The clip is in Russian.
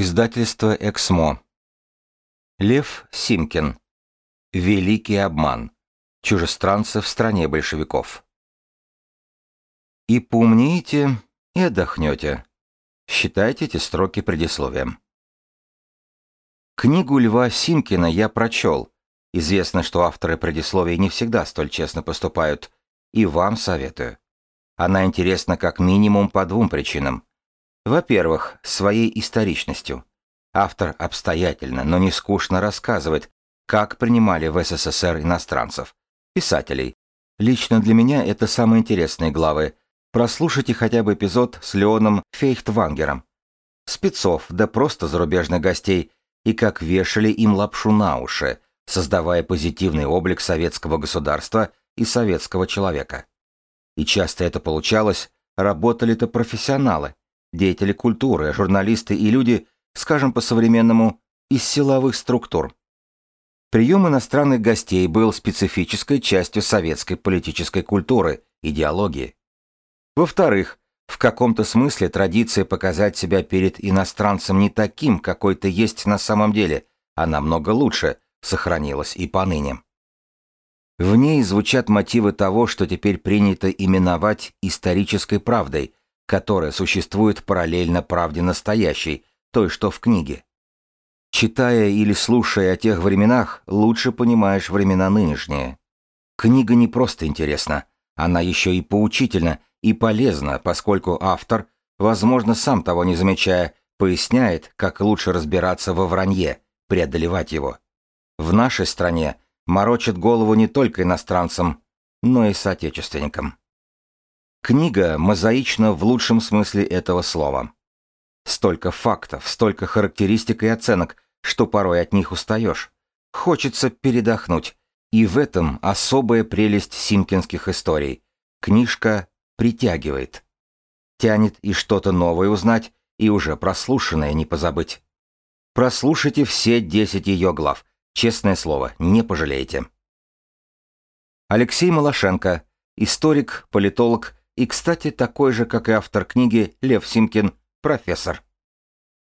Издательство «Эксмо». Лев Симкин. Великий обман. Чужестранцы в стране большевиков. И поумнеете, и отдохнете. Считайте эти строки предисловием. Книгу Льва Симкина я прочел. Известно, что авторы предисловий не всегда столь честно поступают. И вам советую. Она интересна как минимум по двум причинам. Во-первых, своей историчностью. Автор обстоятельно, но не скучно рассказывает, как принимали в СССР иностранцев, писателей. Лично для меня это самые интересные главы. Прослушайте хотя бы эпизод с Леоном Фейхтвангером. Спецов, да просто зарубежных гостей, и как вешали им лапшу на уши, создавая позитивный облик советского государства и советского человека. И часто это получалось, работали-то профессионалы, деятели культуры, журналисты и люди, скажем по-современному, из силовых структур. Прием иностранных гостей был специфической частью советской политической культуры, идеологии. Во-вторых, в каком-то смысле традиция показать себя перед иностранцем не таким, какой ты есть на самом деле, а намного лучше, сохранилась и поныне. В ней звучат мотивы того, что теперь принято именовать исторической правдой, которая существует параллельно правде настоящей, той, что в книге. Читая или слушая о тех временах, лучше понимаешь времена нынешние. Книга не просто интересна, она еще и поучительна и полезна, поскольку автор, возможно, сам того не замечая, поясняет, как лучше разбираться во вранье, преодолевать его. В нашей стране морочит голову не только иностранцам, но и соотечественникам. Книга мозаична в лучшем смысле этого слова. Столько фактов, столько характеристик и оценок, что порой от них устаешь. Хочется передохнуть. И в этом особая прелесть симкинских историй. Книжка притягивает. Тянет и что-то новое узнать, и уже прослушанное не позабыть. Прослушайте все 10 ее глав. Честное слово, не пожалеете. Алексей Малашенко, историк, политолог, и, кстати, такой же, как и автор книги Лев Симкин, профессор.